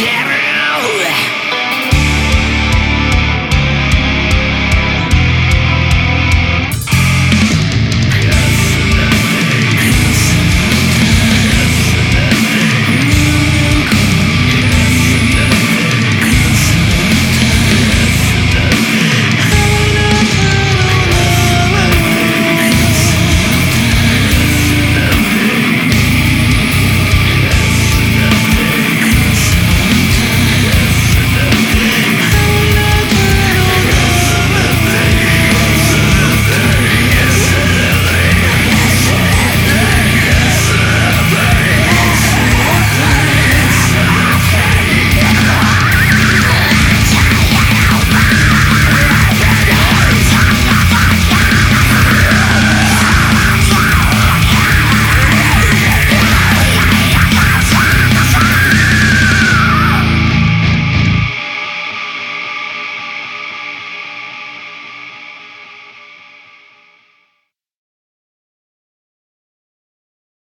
Yeah.